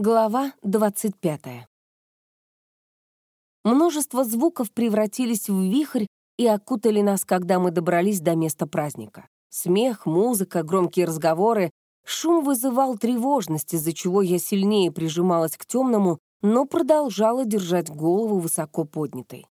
Глава 25. Множество звуков превратились в вихрь и окутали нас, когда мы добрались до места праздника. Смех, музыка, громкие разговоры. Шум вызывал тревожность, из-за чего я сильнее прижималась к темному, но продолжала держать голову высоко поднятой.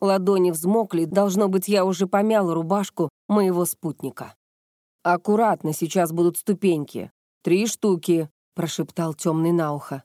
Ладони взмокли, должно быть, я уже помяла рубашку моего спутника. «Аккуратно, сейчас будут ступеньки. Три штуки», — прошептал темный на ухо.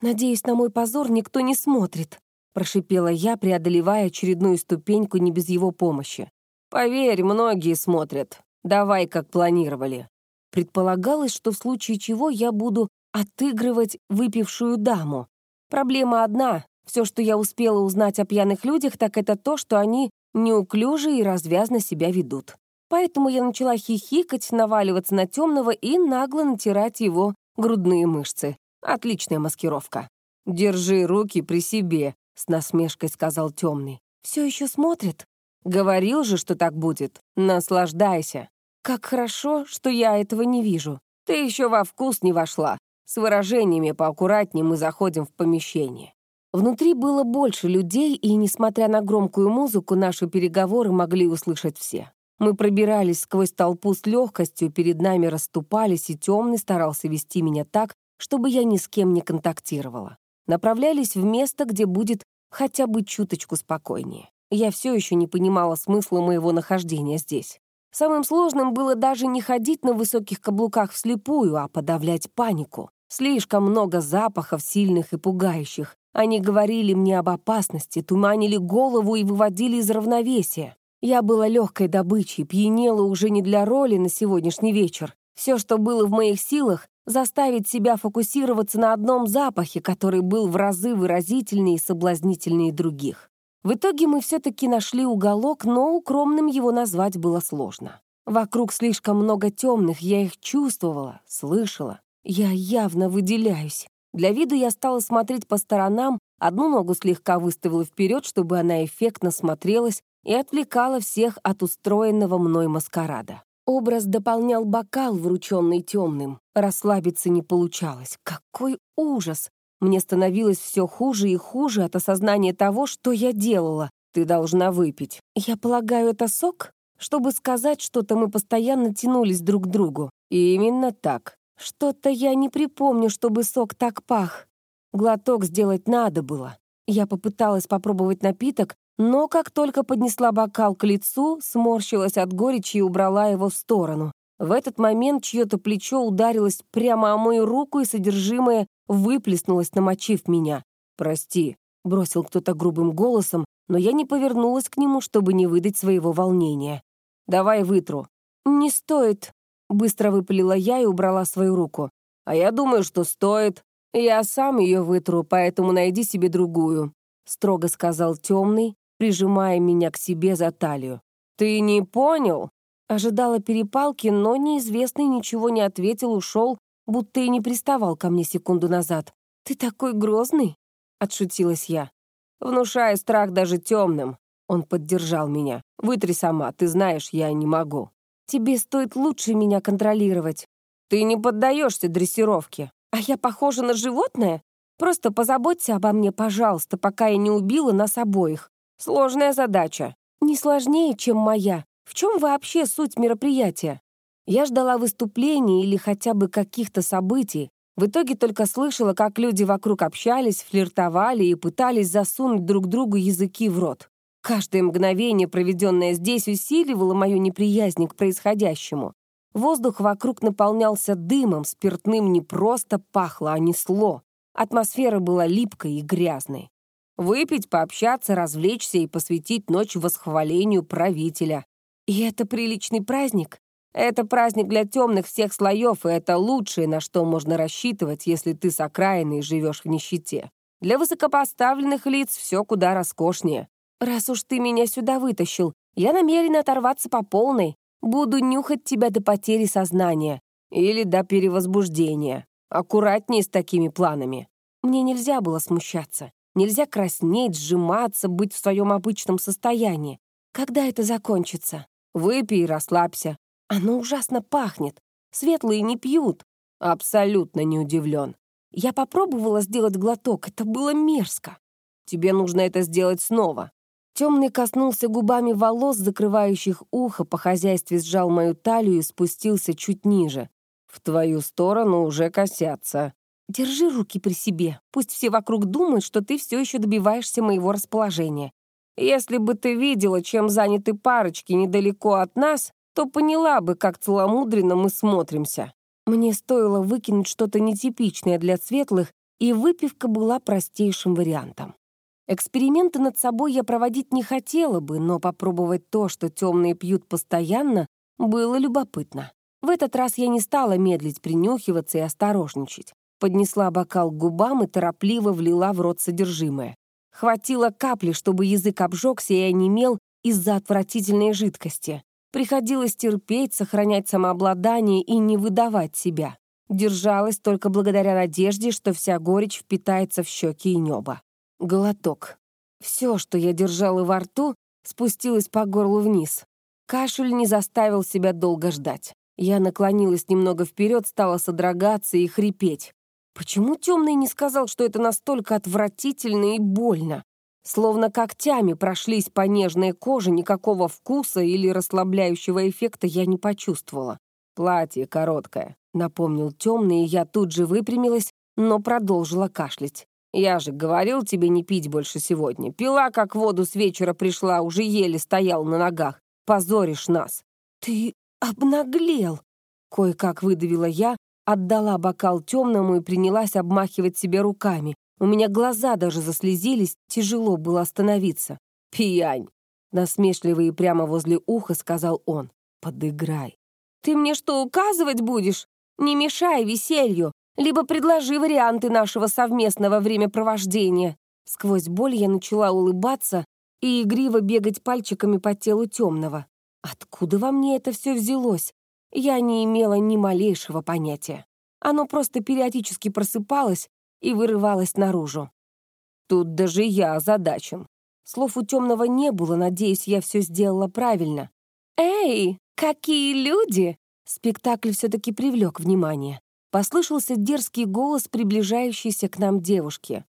«Надеюсь, на мой позор никто не смотрит», — прошипела я, преодолевая очередную ступеньку не без его помощи. «Поверь, многие смотрят. Давай, как планировали». Предполагалось, что в случае чего я буду отыгрывать выпившую даму. Проблема одна. Все, что я успела узнать о пьяных людях, так это то, что они неуклюже и развязно себя ведут. Поэтому я начала хихикать, наваливаться на темного и нагло натирать его грудные мышцы. Отличная маскировка. «Держи руки при себе», — с насмешкой сказал темный. «Все еще смотрит?» «Говорил же, что так будет. Наслаждайся». «Как хорошо, что я этого не вижу. Ты еще во вкус не вошла. С выражениями поаккуратнее мы заходим в помещение». Внутри было больше людей, и, несмотря на громкую музыку, наши переговоры могли услышать все. Мы пробирались сквозь толпу с легкостью, перед нами расступались, и темный старался вести меня так, чтобы я ни с кем не контактировала. Направлялись в место, где будет хотя бы чуточку спокойнее. Я все еще не понимала смысла моего нахождения здесь. Самым сложным было даже не ходить на высоких каблуках вслепую, а подавлять панику. Слишком много запахов, сильных и пугающих. Они говорили мне об опасности, туманили голову и выводили из равновесия. Я была легкой добычей, пьянела уже не для роли на сегодняшний вечер. Все, что было в моих силах, заставить себя фокусироваться на одном запахе, который был в разы выразительнее и соблазнительнее других. В итоге мы все-таки нашли уголок, но укромным его назвать было сложно. Вокруг слишком много темных, я их чувствовала, слышала. Я явно выделяюсь. Для виду я стала смотреть по сторонам, одну ногу слегка выставила вперед, чтобы она эффектно смотрелась, и отвлекала всех от устроенного мной маскарада. Образ дополнял бокал, врученный темным. Расслабиться не получалось. Какой ужас! Мне становилось все хуже и хуже от осознания того, что я делала. Ты должна выпить. Я полагаю, это сок? Чтобы сказать что-то, мы постоянно тянулись друг к другу. И именно так. Что-то я не припомню, чтобы сок так пах. Глоток сделать надо было. Я попыталась попробовать напиток, но как только поднесла бокал к лицу, сморщилась от горечи и убрала его в сторону. В этот момент чье-то плечо ударилось прямо о мою руку, и содержимое выплеснулось, намочив меня. «Прости», — бросил кто-то грубым голосом, но я не повернулась к нему, чтобы не выдать своего волнения. «Давай вытру». «Не стоит», — быстро выпалила я и убрала свою руку. «А я думаю, что стоит. Я сам ее вытру, поэтому найди себе другую», — строго сказал темный, прижимая меня к себе за талию. «Ты не понял?» Ожидала перепалки, но неизвестный ничего не ответил, ушел, будто и не приставал ко мне секунду назад. «Ты такой грозный?» — отшутилась я. «Внушая страх даже темным». Он поддержал меня. «Вытри сама, ты знаешь, я не могу». «Тебе стоит лучше меня контролировать». «Ты не поддаешься дрессировке». «А я похожа на животное? Просто позаботься обо мне, пожалуйста, пока я не убила нас обоих. Сложная задача. Не сложнее, чем моя. В чем вообще суть мероприятия? Я ждала выступления или хотя бы каких-то событий. В итоге только слышала, как люди вокруг общались, флиртовали и пытались засунуть друг другу языки в рот. Каждое мгновение, проведенное здесь, усиливало мою неприязнь к происходящему. Воздух вокруг наполнялся дымом, спиртным не просто пахло, а несло. Атмосфера была липкой и грязной. Выпить, пообщаться, развлечься и посвятить ночь восхвалению правителя. И это приличный праздник? Это праздник для темных всех слоев, и это лучшее, на что можно рассчитывать, если ты с окраины и живешь в нищете. Для высокопоставленных лиц все куда роскошнее. Раз уж ты меня сюда вытащил, я намерена оторваться по полной. Буду нюхать тебя до потери сознания. Или до перевозбуждения. Аккуратнее с такими планами. Мне нельзя было смущаться. Нельзя краснеть, сжиматься, быть в своем обычном состоянии. Когда это закончится? Выпей и расслабься. Оно ужасно пахнет. Светлые не пьют. Абсолютно не удивлен. Я попробовала сделать глоток, это было мерзко. Тебе нужно это сделать снова. Темный коснулся губами волос, закрывающих ухо, по хозяйстве сжал мою талию и спустился чуть ниже. В твою сторону уже косятся. Держи руки при себе. Пусть все вокруг думают, что ты все еще добиваешься моего расположения. Если бы ты видела, чем заняты парочки недалеко от нас, то поняла бы, как целомудренно мы смотримся. Мне стоило выкинуть что-то нетипичное для светлых, и выпивка была простейшим вариантом. Эксперименты над собой я проводить не хотела бы, но попробовать то, что темные пьют постоянно, было любопытно. В этот раз я не стала медлить, принюхиваться и осторожничать. Поднесла бокал к губам и торопливо влила в рот содержимое. Хватило капли, чтобы язык обжегся и онемел из-за отвратительной жидкости. Приходилось терпеть, сохранять самообладание и не выдавать себя. Держалась только благодаря надежде, что вся горечь впитается в щеки и небо. Глоток. Все, что я держала во рту, спустилось по горлу вниз. Кашель не заставил себя долго ждать. Я наклонилась немного вперед, стала содрогаться и хрипеть. Почему темный не сказал, что это настолько отвратительно и больно? Словно когтями прошлись по нежной коже, никакого вкуса или расслабляющего эффекта я не почувствовала. «Платье короткое», — напомнил темный, и я тут же выпрямилась, но продолжила кашлять. «Я же говорил тебе не пить больше сегодня. Пила, как воду с вечера пришла, уже еле стоял на ногах. Позоришь нас». «Ты обнаглел», — кое-как выдавила я, Отдала бокал темному и принялась обмахивать себе руками. У меня глаза даже заслезились, тяжело было остановиться. «Пьянь!» — насмешливо и прямо возле уха сказал он. «Подыграй». «Ты мне что, указывать будешь? Не мешай веселью, либо предложи варианты нашего совместного времяпровождения». Сквозь боль я начала улыбаться и игриво бегать пальчиками по телу темного. Откуда во мне это все взялось? Я не имела ни малейшего понятия. Оно просто периодически просыпалось и вырывалось наружу. Тут даже я озадачен. Слов у темного не было, надеюсь, я все сделала правильно. «Эй, какие люди!» Спектакль все-таки привлек внимание. Послышался дерзкий голос приближающейся к нам девушки.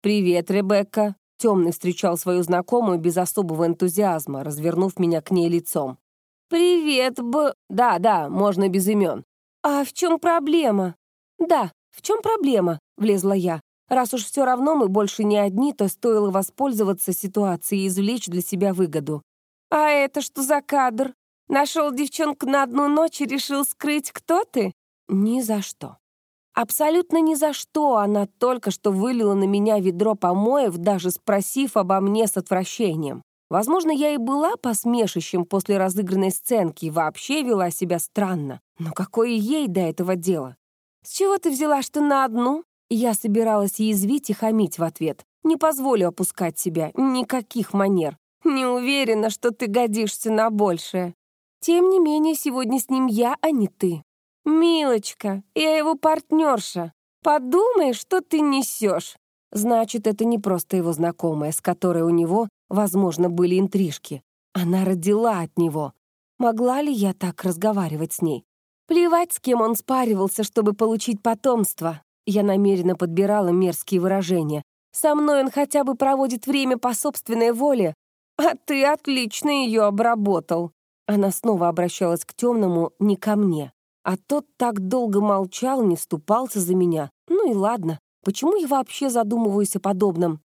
«Привет, Ребекка!» Темный встречал свою знакомую без особого энтузиазма, развернув меня к ней лицом. «Привет, Б...» «Да, да, можно без имен». «А в чем проблема?» «Да, в чем проблема?» — влезла я. «Раз уж все равно мы больше не одни, то стоило воспользоваться ситуацией и извлечь для себя выгоду». «А это что за кадр? Нашел девчонку на одну ночь и решил скрыть, кто ты?» «Ни за что». Абсолютно ни за что она только что вылила на меня ведро помоев, даже спросив обо мне с отвращением. Возможно, я и была посмешищем после разыгранной сценки и вообще вела себя странно. Но какое ей до этого дело? «С чего ты взяла, что на одну?» Я собиралась язвить и хамить в ответ. «Не позволю опускать себя, никаких манер. Не уверена, что ты годишься на большее. Тем не менее, сегодня с ним я, а не ты. Милочка, я его партнерша. Подумай, что ты несешь. Значит, это не просто его знакомая, с которой у него Возможно, были интрижки. Она родила от него. Могла ли я так разговаривать с ней? Плевать, с кем он спаривался, чтобы получить потомство. Я намеренно подбирала мерзкие выражения. Со мной он хотя бы проводит время по собственной воле, а ты отлично ее обработал. Она снова обращалась к темному, не ко мне. А тот так долго молчал, не вступался за меня. Ну и ладно, почему я вообще задумываюсь о подобном?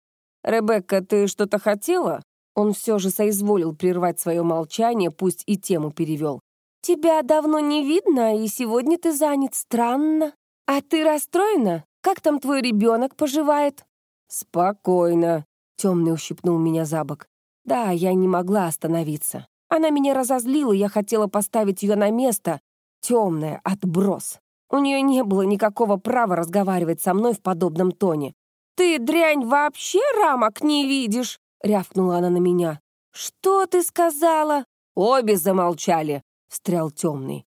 «Ребекка, ты что-то хотела?» Он все же соизволил прервать свое молчание, пусть и тему перевел. «Тебя давно не видно, и сегодня ты занят странно. А ты расстроена? Как там твой ребенок поживает?» «Спокойно», — темный ущипнул меня за бок. «Да, я не могла остановиться. Она меня разозлила, я хотела поставить ее на место. Темная, отброс. У нее не было никакого права разговаривать со мной в подобном тоне. «Ты, дрянь, вообще рамок не видишь?» — рявкнула она на меня. «Что ты сказала?» «Обе замолчали», — встрял темный.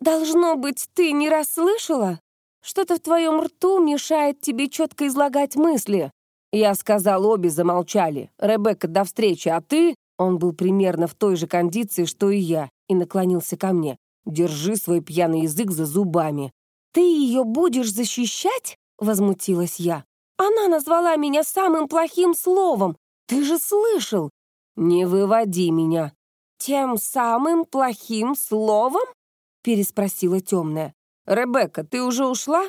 «Должно быть, ты не расслышала? Что-то в твоем рту мешает тебе четко излагать мысли». Я сказал, обе замолчали. «Ребекка, до встречи, а ты...» Он был примерно в той же кондиции, что и я, и наклонился ко мне. «Держи свой пьяный язык за зубами». «Ты ее будешь защищать?» — возмутилась я. «Она назвала меня самым плохим словом! Ты же слышал!» «Не выводи меня!» «Тем самым плохим словом?» — переспросила темная. «Ребекка, ты уже ушла?»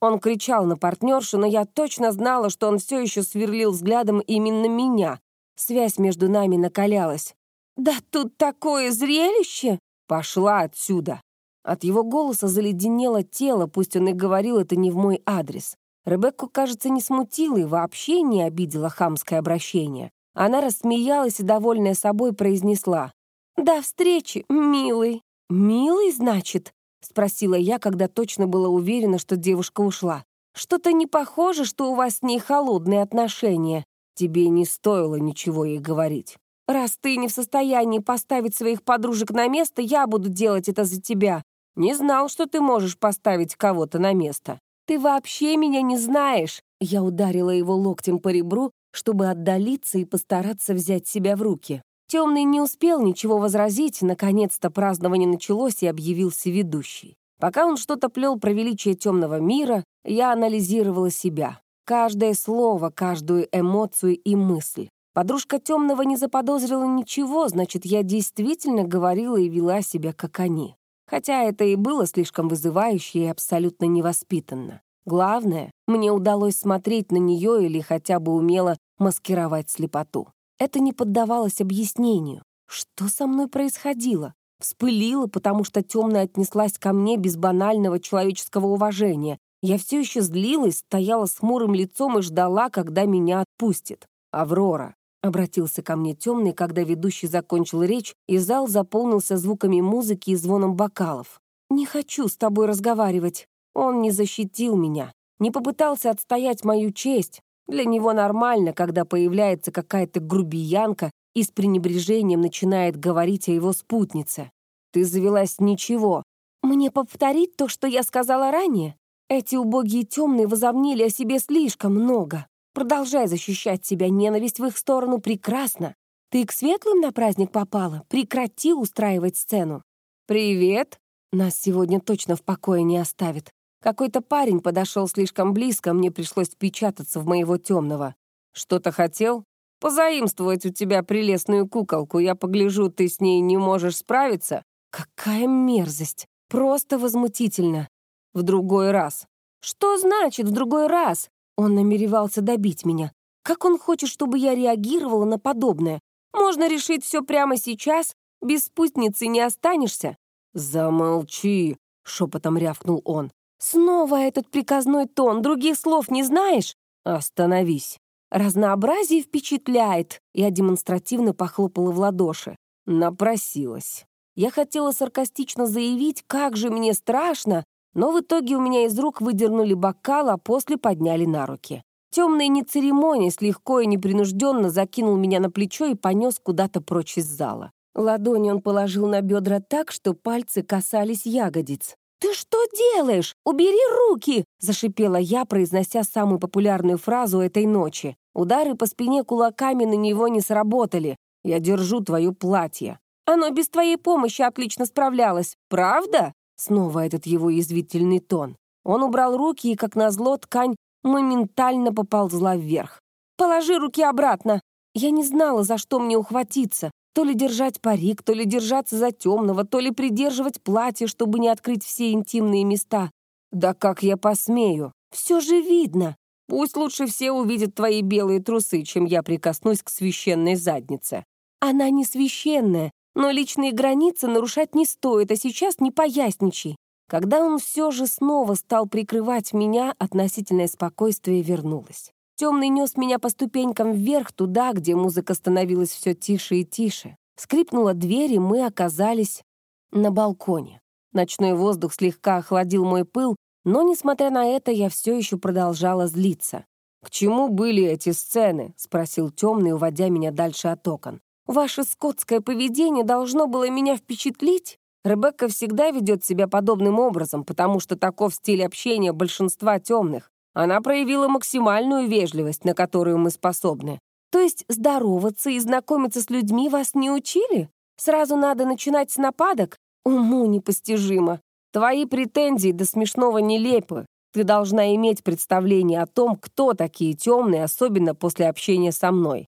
Он кричал на партнершу, но я точно знала, что он все еще сверлил взглядом именно меня. Связь между нами накалялась. «Да тут такое зрелище!» «Пошла отсюда!» От его голоса заледенело тело, пусть он и говорил это не в мой адрес. Ребекку, кажется, не смутило и вообще не обидела хамское обращение. Она рассмеялась и, довольная собой, произнесла. «До встречи, милый». «Милый, значит?» — спросила я, когда точно была уверена, что девушка ушла. «Что-то не похоже, что у вас с ней холодные отношения. Тебе не стоило ничего ей говорить. Раз ты не в состоянии поставить своих подружек на место, я буду делать это за тебя. Не знал, что ты можешь поставить кого-то на место. Ты вообще меня не знаешь!» Я ударила его локтем по ребру, чтобы отдалиться и постараться взять себя в руки. Темный не успел ничего возразить, наконец-то празднование началось и объявился ведущий. Пока он что-то плел про величие темного мира, я анализировала себя. Каждое слово, каждую эмоцию и мысль. Подружка темного не заподозрила ничего, значит, я действительно говорила и вела себя, как они. Хотя это и было слишком вызывающе и абсолютно невоспитанно. Главное, мне удалось смотреть на нее или хотя бы умело маскировать слепоту. Это не поддавалось объяснению. Что со мной происходило? Вспылила, потому что темная отнеслась ко мне без банального человеческого уважения. Я все еще злилась, стояла с хмурым лицом и ждала, когда меня отпустит. «Аврора», — обратился ко мне темный, когда ведущий закончил речь, и зал заполнился звуками музыки и звоном бокалов. «Не хочу с тобой разговаривать. Он не защитил меня, не попытался отстоять мою честь, для него нормально, когда появляется какая-то грубиянка и с пренебрежением начинает говорить о его спутнице. Ты завелась ничего. Мне повторить то, что я сказала ранее? Эти убогие темные возомнили о себе слишком много. Продолжай защищать себя, ненависть в их сторону прекрасно. Ты к светлым на праздник попала? Прекрати устраивать сцену. «Привет!» Нас сегодня точно в покое не оставит. Какой-то парень подошел слишком близко, мне пришлось печататься в моего темного. Что-то хотел? Позаимствовать у тебя прелестную куколку. Я погляжу, ты с ней не можешь справиться. Какая мерзость! Просто возмутительно. В другой раз. Что значит «в другой раз»? Он намеревался добить меня. Как он хочет, чтобы я реагировала на подобное? Можно решить все прямо сейчас, без спутницы не останешься. «Замолчи!» — шепотом рявкнул он. Снова этот приказной тон, других слов не знаешь? Остановись. Разнообразие впечатляет. Я демонстративно похлопала в ладоши. Напросилась. Я хотела саркастично заявить, как же мне страшно, но в итоге у меня из рук выдернули бокал, а после подняли на руки. Темный не церемонясь, легко и непринужденно закинул меня на плечо и понес куда-то прочь из зала. Ладони он положил на бедра так, что пальцы касались ягодиц. «Ты что делаешь? Убери руки!» — зашипела я, произнося самую популярную фразу этой ночи. Удары по спине кулаками на него не сработали. «Я держу твое платье». «Оно без твоей помощи отлично справлялось. Правда?» Снова этот его язвительный тон. Он убрал руки, и, как назло, ткань моментально поползла вверх. «Положи руки обратно!» Я не знала, за что мне ухватиться. То ли держать парик, то ли держаться за темного, то ли придерживать платье, чтобы не открыть все интимные места. Да как я посмею? Все же видно. Пусть лучше все увидят твои белые трусы, чем я прикоснусь к священной заднице. Она не священная, но личные границы нарушать не стоит, а сейчас не поясничай. Когда он все же снова стал прикрывать меня, относительное спокойствие вернулось. Темный нес меня по ступенькам вверх, туда, где музыка становилась все тише и тише. Скрипнула дверь, и мы оказались на балконе. Ночной воздух слегка охладил мой пыл, но, несмотря на это, я все еще продолжала злиться. «К чему были эти сцены?» — спросил темный, уводя меня дальше от окон. «Ваше скотское поведение должно было меня впечатлить?» Ребекка всегда ведет себя подобным образом, потому что таков стиль общения большинства темных. Она проявила максимальную вежливость, на которую мы способны. То есть здороваться и знакомиться с людьми вас не учили? Сразу надо начинать с нападок? Уму непостижимо. Твои претензии до смешного нелепы. Ты должна иметь представление о том, кто такие темные, особенно после общения со мной.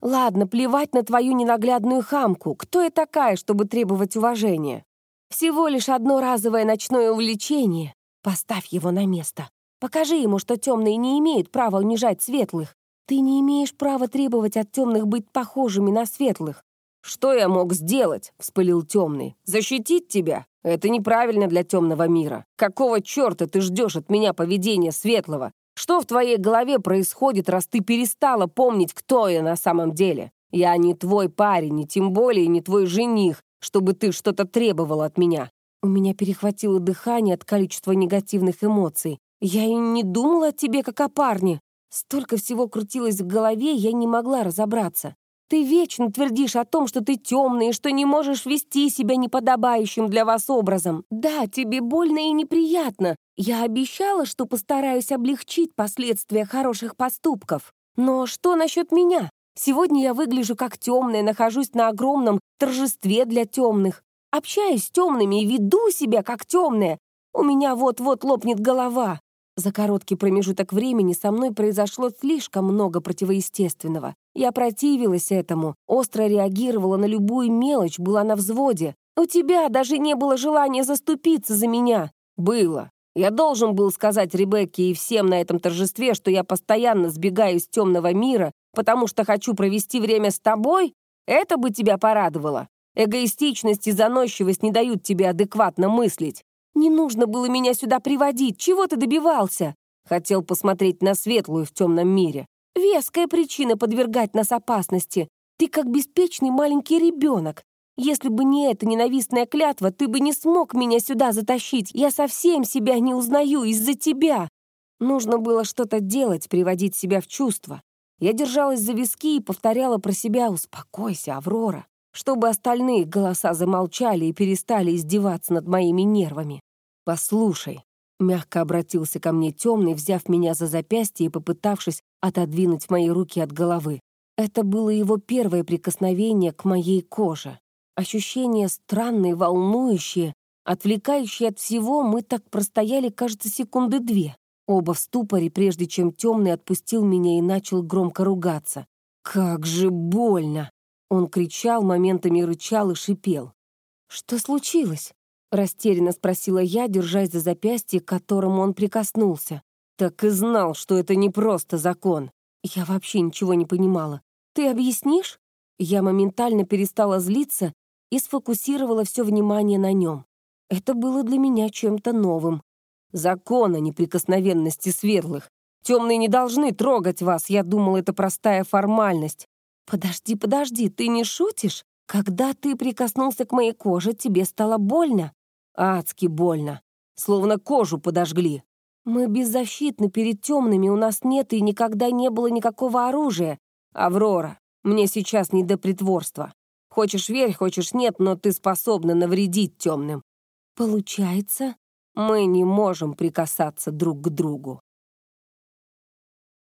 Ладно, плевать на твою ненаглядную хамку. Кто я такая, чтобы требовать уважения? Всего лишь одно разовое ночное увлечение. Поставь его на место. Покажи ему, что темные не имеют права унижать светлых. Ты не имеешь права требовать от темных быть похожими на светлых. «Что я мог сделать?» — вспылил темный. «Защитить тебя? Это неправильно для темного мира. Какого черта ты ждешь от меня поведения светлого? Что в твоей голове происходит, раз ты перестала помнить, кто я на самом деле? Я не твой парень, и тем более не твой жених, чтобы ты что-то требовал от меня». У меня перехватило дыхание от количества негативных эмоций. Я и не думала о тебе, как о парне. Столько всего крутилось в голове, я не могла разобраться. Ты вечно твердишь о том, что ты темный и что не можешь вести себя неподобающим для вас образом. Да, тебе больно и неприятно. Я обещала, что постараюсь облегчить последствия хороших поступков. Но что насчет меня? Сегодня я выгляжу как темная, нахожусь на огромном торжестве для темных. Общаюсь с темными и веду себя как темная. У меня вот-вот лопнет голова. За короткий промежуток времени со мной произошло слишком много противоестественного. Я противилась этому, остро реагировала на любую мелочь, была на взводе. У тебя даже не было желания заступиться за меня. Было. Я должен был сказать Ребекке и всем на этом торжестве, что я постоянно сбегаю из темного мира, потому что хочу провести время с тобой? Это бы тебя порадовало. Эгоистичность и заносчивость не дают тебе адекватно мыслить. Не нужно было меня сюда приводить. Чего ты добивался? Хотел посмотреть на светлую в темном мире. Веская причина подвергать нас опасности. Ты как беспечный маленький ребенок. Если бы не эта ненавистная клятва, ты бы не смог меня сюда затащить. Я совсем себя не узнаю из-за тебя. Нужно было что-то делать, приводить себя в чувство. Я держалась за виски и повторяла про себя «Успокойся, Аврора», чтобы остальные голоса замолчали и перестали издеваться над моими нервами. «Послушай», — мягко обратился ко мне темный, взяв меня за запястье и попытавшись отодвинуть мои руки от головы. Это было его первое прикосновение к моей коже. Ощущения странные, волнующие, отвлекающие от всего, мы так простояли, кажется, секунды две. Оба в ступоре, прежде чем темный отпустил меня и начал громко ругаться. «Как же больно!» Он кричал, моментами рычал и шипел. «Что случилось?» Растерянно спросила я, держась за запястье, к которому он прикоснулся. Так и знал, что это не просто закон. Я вообще ничего не понимала. Ты объяснишь? Я моментально перестала злиться и сфокусировала все внимание на нем. Это было для меня чем-то новым. Закон о неприкосновенности светлых. Темные не должны трогать вас. Я думал, это простая формальность. Подожди, подожди, ты не шутишь? Когда ты прикоснулся к моей коже, тебе стало больно? Адски больно. Словно кожу подожгли. Мы беззащитны перед темными, у нас нет и никогда не было никакого оружия. Аврора, мне сейчас не до притворства. Хочешь верь, хочешь нет, но ты способна навредить темным. Получается, мы не можем прикасаться друг к другу.